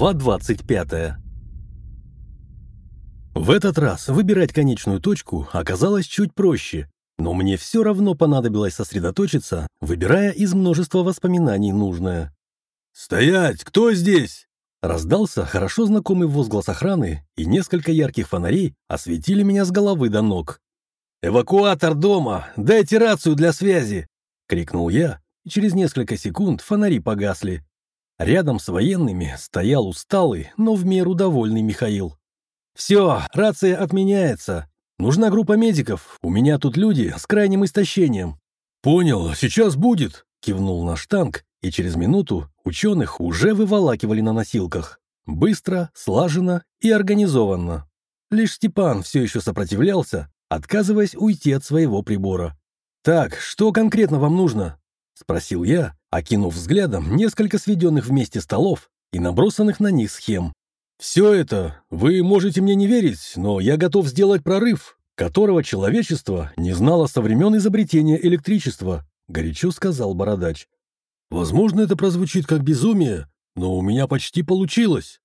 Глава 25 В этот раз выбирать конечную точку оказалось чуть проще, но мне все равно понадобилось сосредоточиться, выбирая из множества воспоминаний нужное. «Стоять! Кто здесь?» Раздался хорошо знакомый возглас охраны, и несколько ярких фонарей осветили меня с головы до ног. «Эвакуатор дома! Дайте рацию для связи!» — крикнул я, и через несколько секунд фонари погасли. Рядом с военными стоял усталый, но в меру довольный Михаил. «Все, рация отменяется. Нужна группа медиков. У меня тут люди с крайним истощением». «Понял, сейчас будет», — кивнул наш танк, и через минуту ученых уже выволакивали на носилках. Быстро, слаженно и организованно. Лишь Степан все еще сопротивлялся, отказываясь уйти от своего прибора. «Так, что конкретно вам нужно?» — спросил я, окинув взглядом несколько сведенных вместе столов и набросанных на них схем. «Все это, вы можете мне не верить, но я готов сделать прорыв, которого человечество не знало со времен изобретения электричества», — горячо сказал Бородач. «Возможно, это прозвучит как безумие, но у меня почти получилось».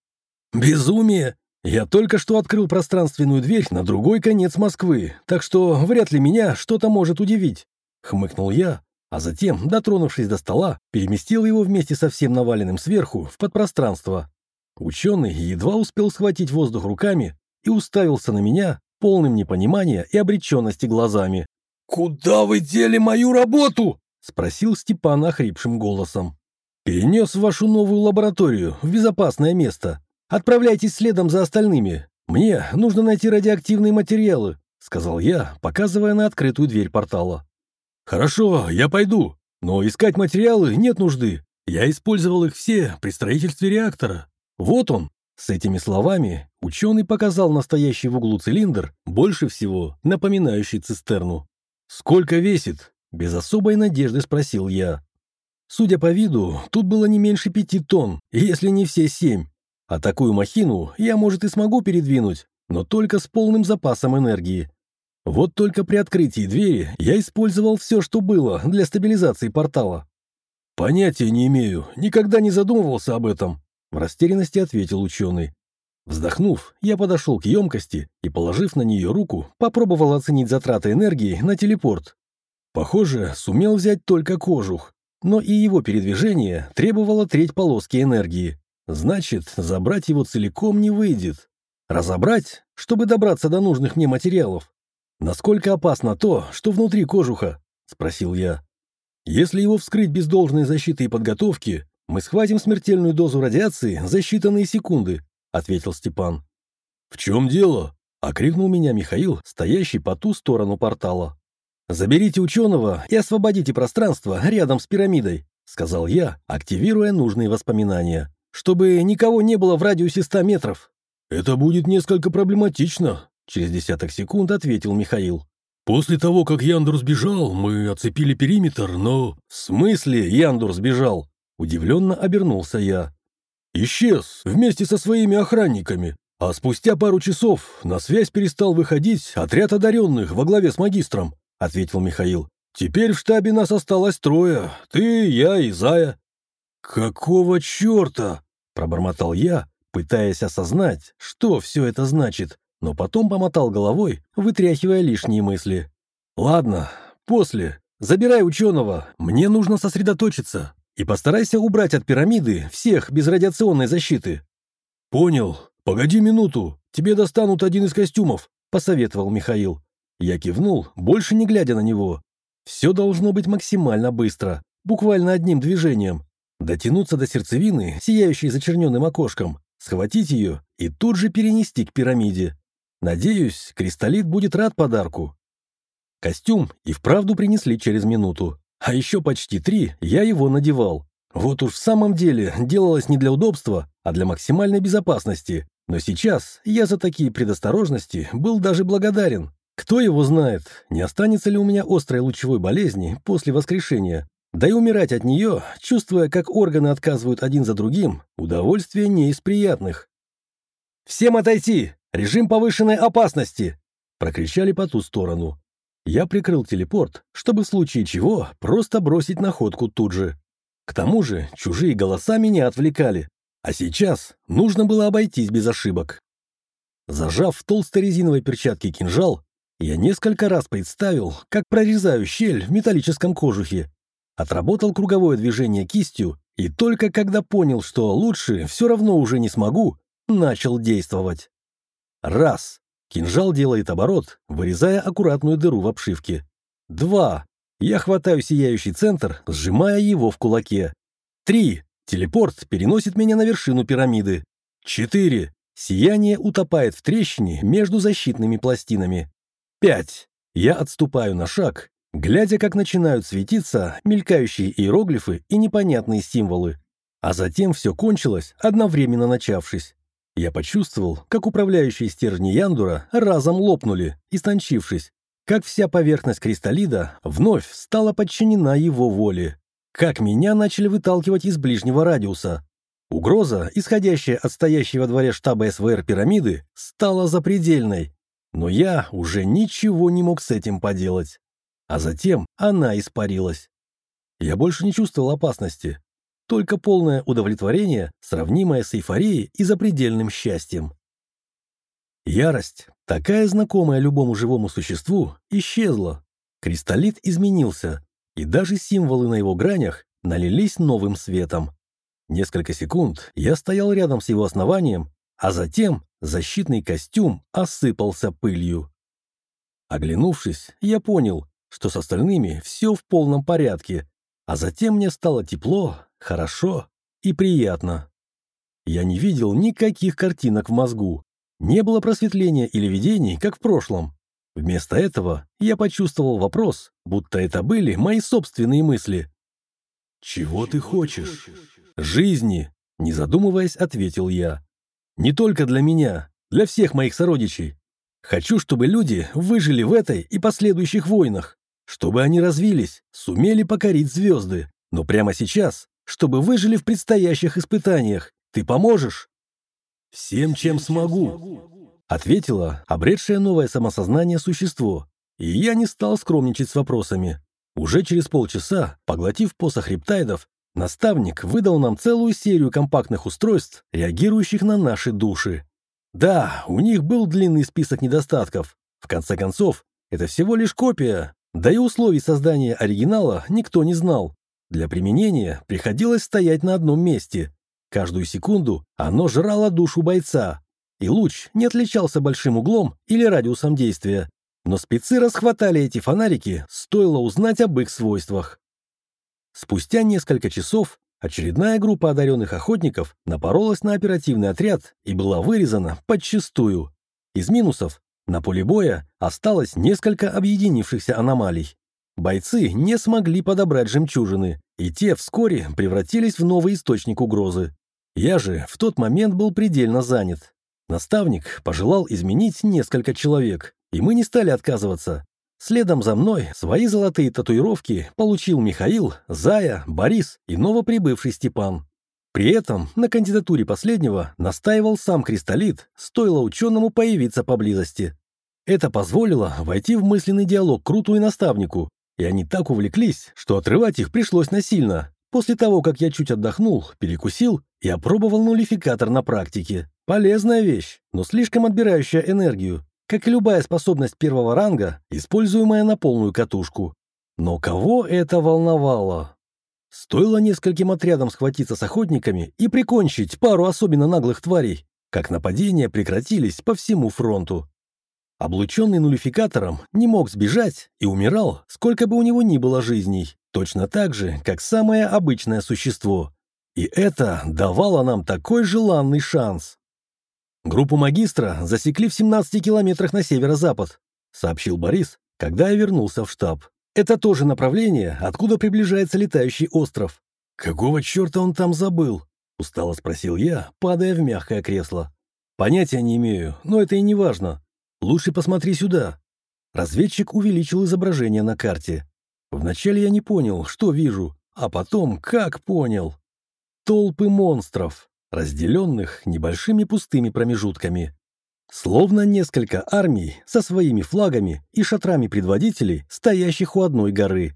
«Безумие? Я только что открыл пространственную дверь на другой конец Москвы, так что вряд ли меня что-то может удивить», — хмыкнул я, а затем, дотронувшись до стола, переместил его вместе со всем наваленным сверху в подпространство. Ученый едва успел схватить воздух руками и уставился на меня полным непонимания и обреченности глазами. «Куда вы дели мою работу?» — спросил Степан охрипшим голосом. «Перенес в вашу новую лабораторию, в безопасное место. Отправляйтесь следом за остальными. Мне нужно найти радиоактивные материалы», — сказал я, показывая на открытую дверь портала. «Хорошо, я пойду, но искать материалы нет нужды. Я использовал их все при строительстве реактора. Вот он». С этими словами ученый показал настоящий в углу цилиндр, больше всего напоминающий цистерну. «Сколько весит?» – без особой надежды спросил я. Судя по виду, тут было не меньше пяти тонн, если не все семь. А такую махину я, может, и смогу передвинуть, но только с полным запасом энергии. Вот только при открытии двери я использовал все, что было для стабилизации портала. «Понятия не имею, никогда не задумывался об этом», — в растерянности ответил ученый. Вздохнув, я подошел к емкости и, положив на нее руку, попробовал оценить затраты энергии на телепорт. Похоже, сумел взять только кожух, но и его передвижение требовало треть полоски энергии. Значит, забрать его целиком не выйдет. Разобрать, чтобы добраться до нужных мне материалов, «Насколько опасно то, что внутри кожуха?» — спросил я. «Если его вскрыть без должной защиты и подготовки, мы схватим смертельную дозу радиации за считанные секунды», — ответил Степан. «В чем дело?» — окрикнул меня Михаил, стоящий по ту сторону портала. «Заберите ученого и освободите пространство рядом с пирамидой», — сказал я, активируя нужные воспоминания, «чтобы никого не было в радиусе ста метров». «Это будет несколько проблематично», Через десяток секунд ответил Михаил. «После того, как Яндур сбежал, мы оцепили периметр, но...» «В смысле Яндур сбежал?» Удивленно обернулся я. «Исчез вместе со своими охранниками, а спустя пару часов на связь перестал выходить отряд одаренных во главе с магистром», ответил Михаил. «Теперь в штабе нас осталось трое, ты, я и Зая». «Какого черта?» пробормотал я, пытаясь осознать, что все это значит но потом помотал головой, вытряхивая лишние мысли. «Ладно, после. Забирай ученого, мне нужно сосредоточиться. И постарайся убрать от пирамиды всех без радиационной защиты». «Понял. Погоди минуту, тебе достанут один из костюмов», — посоветовал Михаил. Я кивнул, больше не глядя на него. Все должно быть максимально быстро, буквально одним движением. Дотянуться до сердцевины, сияющей зачерненным окошком, схватить ее и тут же перенести к пирамиде. Надеюсь, Кристаллит будет рад подарку. Костюм и вправду принесли через минуту. А еще почти три я его надевал. Вот уж в самом деле делалось не для удобства, а для максимальной безопасности. Но сейчас я за такие предосторожности был даже благодарен. Кто его знает, не останется ли у меня острой лучевой болезни после воскрешения. Да и умирать от нее, чувствуя, как органы отказывают один за другим, удовольствие не из приятных. «Всем отойти! «Режим повышенной опасности!» — прокричали по ту сторону. Я прикрыл телепорт, чтобы в случае чего просто бросить находку тут же. К тому же чужие голоса меня отвлекали. А сейчас нужно было обойтись без ошибок. Зажав в толстой резиновой перчатке кинжал, я несколько раз представил, как прорезаю щель в металлическом кожухе. Отработал круговое движение кистью, и только когда понял, что лучше все равно уже не смогу, начал действовать. Раз. Кинжал делает оборот, вырезая аккуратную дыру в обшивке. Два. Я хватаю сияющий центр, сжимая его в кулаке. Три. Телепорт переносит меня на вершину пирамиды. Четыре. Сияние утопает в трещине между защитными пластинами. Пять. Я отступаю на шаг, глядя, как начинают светиться мелькающие иероглифы и непонятные символы. А затем все кончилось, одновременно начавшись. Я почувствовал, как управляющие стержни Яндура разом лопнули, истончившись, как вся поверхность кристаллида вновь стала подчинена его воле, как меня начали выталкивать из ближнего радиуса, Угроза, исходящая от стоящей во дворе штаба СВР пирамиды, стала запредельной, но я уже ничего не мог с этим поделать. А затем она испарилась. Я больше не чувствовал опасности, только полное удовлетворение, сравнимое с эйфорией и запредельным счастьем. Ярость, такая знакомая любому живому существу, исчезла. Кристаллит изменился, и даже символы на его гранях налились новым светом. Несколько секунд я стоял рядом с его основанием, а затем защитный костюм осыпался пылью. Оглянувшись, я понял, что с остальными все в полном порядке, а затем мне стало тепло, хорошо и приятно. Я не видел никаких картинок в мозгу, не было просветления или видений, как в прошлом. Вместо этого я почувствовал вопрос, будто это были мои собственные мысли. «Чего ты хочешь?» «Жизни», — не задумываясь, ответил я. «Не только для меня, для всех моих сородичей. Хочу, чтобы люди выжили в этой и последующих войнах, чтобы они развились, сумели покорить звезды, но прямо сейчас, чтобы выжили в предстоящих испытаниях. Ты поможешь?» «Всем, чем смогу», — ответила обретшее новое самосознание существо, и я не стал скромничать с вопросами. Уже через полчаса, поглотив посох рептайдов, Наставник выдал нам целую серию компактных устройств, реагирующих на наши души. Да, у них был длинный список недостатков. В конце концов, это всего лишь копия, да и условий создания оригинала никто не знал. Для применения приходилось стоять на одном месте. Каждую секунду оно жрало душу бойца, и луч не отличался большим углом или радиусом действия. Но спецы расхватали эти фонарики, стоило узнать об их свойствах. Спустя несколько часов очередная группа одаренных охотников напоролась на оперативный отряд и была вырезана подчистую. Из минусов на поле боя осталось несколько объединившихся аномалий. Бойцы не смогли подобрать жемчужины, и те вскоре превратились в новый источник угрозы. Я же в тот момент был предельно занят. Наставник пожелал изменить несколько человек, и мы не стали отказываться. Следом за мной свои золотые татуировки получил Михаил, Зая, Борис и новоприбывший Степан. При этом на кандидатуре последнего настаивал сам Кристаллит, стоило ученому появиться поблизости. Это позволило войти в мысленный диалог Круту и наставнику, и они так увлеклись, что отрывать их пришлось насильно. После того, как я чуть отдохнул, перекусил и опробовал нулификатор на практике. Полезная вещь, но слишком отбирающая энергию, как и любая способность первого ранга, используемая на полную катушку. Но кого это волновало? Стоило нескольким отрядам схватиться с охотниками и прикончить пару особенно наглых тварей, как нападения прекратились по всему фронту. Облученный нулификатором не мог сбежать и умирал, сколько бы у него ни было жизней, точно так же, как самое обычное существо. И это давало нам такой желанный шанс. «Группу магистра засекли в 17 километрах на северо-запад», сообщил Борис, когда я вернулся в штаб. «Это тоже направление, откуда приближается летающий остров». «Какого черта он там забыл?» — устало спросил я, падая в мягкое кресло. «Понятия не имею, но это и не важно. Лучше посмотри сюда». Разведчик увеличил изображение на карте. Вначале я не понял, что вижу, а потом как понял. Толпы монстров разделенных небольшими пустыми промежутками. Словно несколько армий со своими флагами и шатрами предводителей, стоящих у одной горы.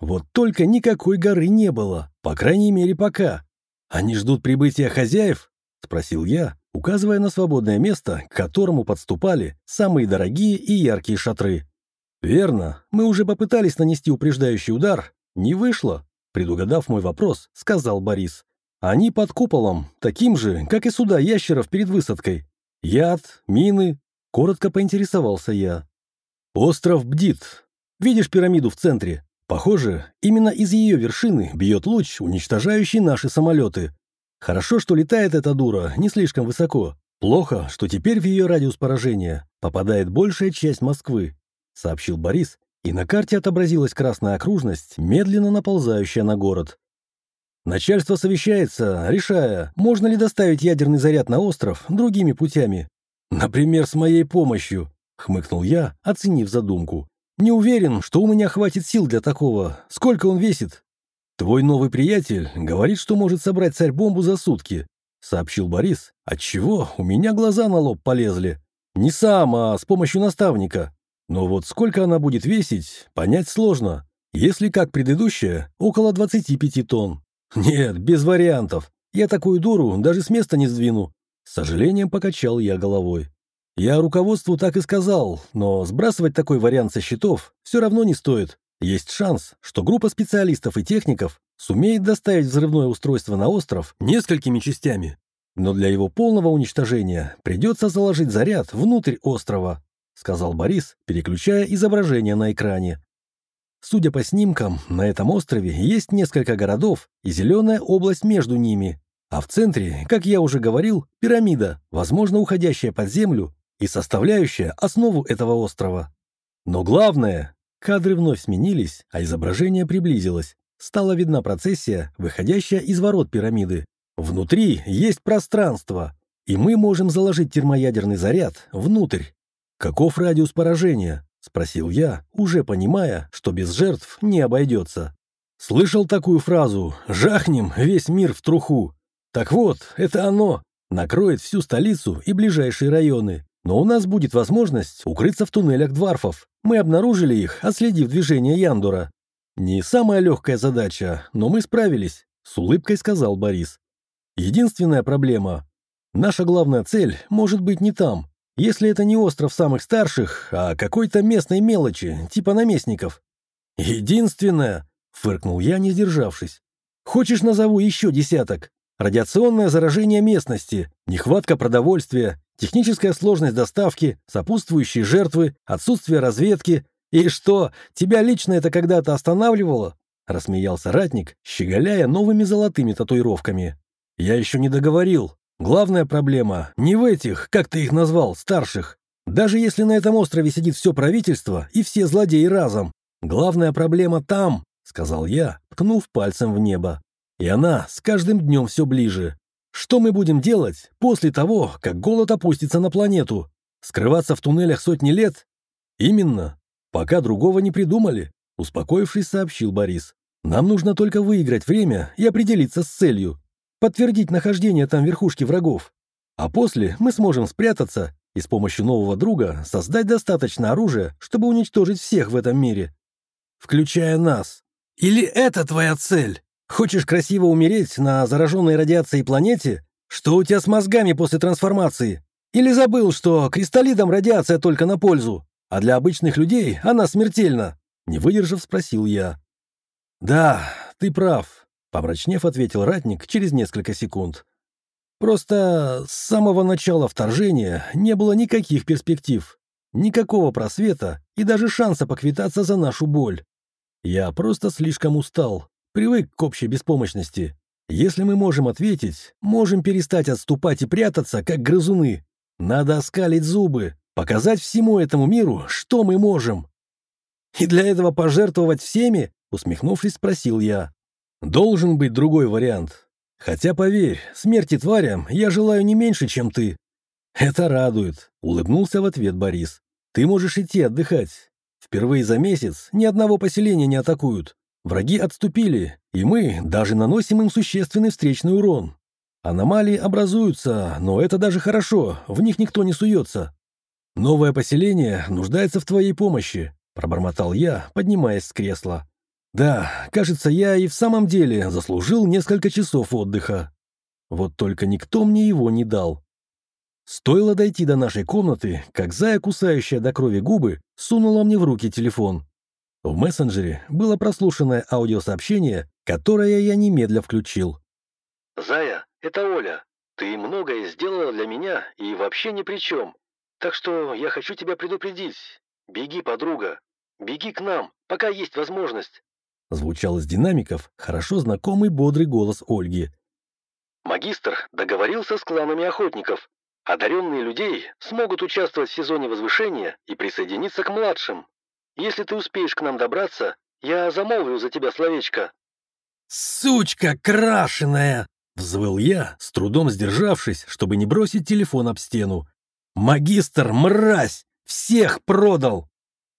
Вот только никакой горы не было, по крайней мере пока. «Они ждут прибытия хозяев?» — спросил я, указывая на свободное место, к которому подступали самые дорогие и яркие шатры. «Верно, мы уже попытались нанести упреждающий удар. Не вышло», — предугадав мой вопрос, сказал Борис. «Они под куполом, таким же, как и суда ящеров перед высадкой. Яд, мины...» — коротко поинтересовался я. «Остров бдит. Видишь пирамиду в центре? Похоже, именно из ее вершины бьет луч, уничтожающий наши самолеты. Хорошо, что летает эта дура не слишком высоко. Плохо, что теперь в ее радиус поражения попадает большая часть Москвы, сообщил Борис, и на карте отобразилась красная окружность, медленно наползающая на город. Начальство совещается, решая, можно ли доставить ядерный заряд на остров другими путями. Например, с моей помощью, хмыкнул я, оценив задумку. Не уверен, что у меня хватит сил для такого. Сколько он весит? Твой новый приятель говорит, что может собрать царь-бомбу за сутки, сообщил Борис, отчего у меня глаза на лоб полезли. Не сам, а с помощью наставника. Но вот сколько она будет весить, понять сложно. Если как предыдущая, около 25 тонн. Нет, без вариантов. Я такую дуру даже с места не сдвину. С сожалением покачал я головой. Я руководству так и сказал, но сбрасывать такой вариант со счетов все равно не стоит. Есть шанс, что группа специалистов и техников сумеет доставить взрывное устройство на остров несколькими частями. Но для его полного уничтожения придется заложить заряд внутрь острова, сказал Борис, переключая изображение на экране. Судя по снимкам, на этом острове есть несколько городов и зеленая область между ними. А в центре, как я уже говорил, пирамида, возможно, уходящая под землю и составляющая основу этого острова. Но главное, кадры вновь сменились, а изображение приблизилось. Стала видна процессия, выходящая из ворот пирамиды. Внутри есть пространство, и мы можем заложить термоядерный заряд внутрь. Каков радиус поражения? Спросил я, уже понимая, что без жертв не обойдется. Слышал такую фразу «Жахнем весь мир в труху». Так вот, это оно. Накроет всю столицу и ближайшие районы. Но у нас будет возможность укрыться в туннелях дварфов. Мы обнаружили их, отследив движение Яндура. Не самая легкая задача, но мы справились, с улыбкой сказал Борис. Единственная проблема. Наша главная цель может быть не там, если это не остров самых старших, а какой-то местной мелочи, типа наместников. Единственное, фыркнул я, не сдержавшись. Хочешь, назову еще десяток? Радиационное заражение местности, нехватка продовольствия, техническая сложность доставки, сопутствующие жертвы, отсутствие разведки. И что, тебя лично это когда-то останавливало? Рассмеялся ратник, щеголяя новыми золотыми татуировками. Я еще не договорил. Главная проблема не в этих, как ты их назвал, старших. Даже если на этом острове сидит все правительство и все злодеи разом. Главная проблема там, сказал я, ткнув пальцем в небо. И она с каждым днем все ближе. Что мы будем делать после того, как голод опустится на планету? Скрываться в туннелях сотни лет? Именно. Пока другого не придумали, успокоившись, сообщил Борис. Нам нужно только выиграть время и определиться с целью. Подтвердить нахождение там верхушки врагов. А после мы сможем спрятаться и с помощью нового друга создать достаточно оружия, чтобы уничтожить всех в этом мире. Включая нас. Или это твоя цель? Хочешь красиво умереть на зараженной радиацией планете? Что у тебя с мозгами после трансформации? Или забыл, что кристаллидам радиация только на пользу, а для обычных людей она смертельна?» Не выдержав, спросил я. «Да, ты прав», — помрачнев ответил ратник через несколько секунд. «Просто с самого начала вторжения не было никаких перспектив, никакого просвета и даже шанса поквитаться за нашу боль. Я просто слишком устал, Привык к общей беспомощности. Если мы можем ответить, можем перестать отступать и прятаться, как грызуны. Надо оскалить зубы, показать всему этому миру, что мы можем. И для этого пожертвовать всеми? Усмехнувшись, спросил я. Должен быть другой вариант. Хотя, поверь, смерти тварям я желаю не меньше, чем ты. Это радует, улыбнулся в ответ Борис. Ты можешь идти отдыхать. Впервые за месяц ни одного поселения не атакуют. Враги отступили, и мы даже наносим им существенный встречный урон. Аномалии образуются, но это даже хорошо, в них никто не суется. Новое поселение нуждается в твоей помощи, пробормотал я, поднимаясь с кресла. Да, кажется, я и в самом деле заслужил несколько часов отдыха. Вот только никто мне его не дал. Стоило дойти до нашей комнаты, как Зая, кусающая до крови губы, сунула мне в руки телефон. В мессенджере было прослушанное аудиосообщение, которое я немедля включил. «Зая, это Оля. Ты многое сделала для меня и вообще ни при чем. Так что я хочу тебя предупредить. Беги, подруга. Беги к нам, пока есть возможность». Звучал из динамиков хорошо знакомый бодрый голос Ольги. «Магистр договорился с кланами охотников. Одаренные людей смогут участвовать в сезоне возвышения и присоединиться к младшим. Если ты успеешь к нам добраться, я замолвлю за тебя словечко». «Сучка крашеная!» — взвыл я, с трудом сдержавшись, чтобы не бросить телефон об стену. «Магистр, мразь! Всех продал!»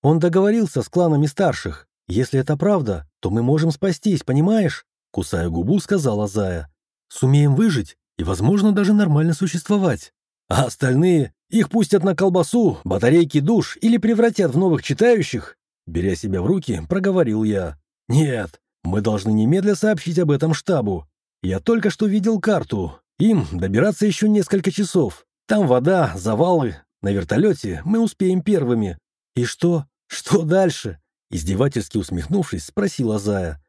Он договорился с кланами старших. «Если это правда, то мы можем спастись, понимаешь?» Кусая губу, сказала Зая. «Сумеем выжить и, возможно, даже нормально существовать. А остальные их пустят на колбасу, батарейки душ или превратят в новых читающих?» Беря себя в руки, проговорил я. «Нет, мы должны немедля сообщить об этом штабу. Я только что видел карту. Им добираться еще несколько часов. Там вода, завалы. На вертолете мы успеем первыми. И что? Что дальше?» Издевательски усмехнувшись, спросила Зая.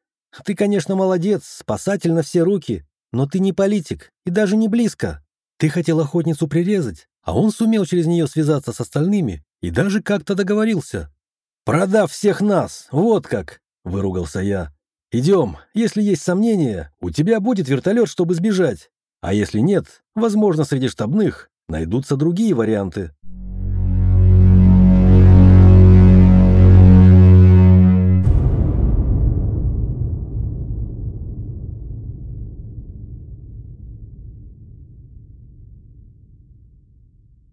«Ты, конечно, молодец, спасатель на все руки, но ты не политик и даже не близко. Ты хотел охотницу прирезать, а он сумел через нее связаться с остальными и даже как-то договорился. «Продав всех нас, вот как!» — выругался я. «Идем, если есть сомнения, у тебя будет вертолет, чтобы сбежать. А если нет, возможно, среди штабных найдутся другие варианты».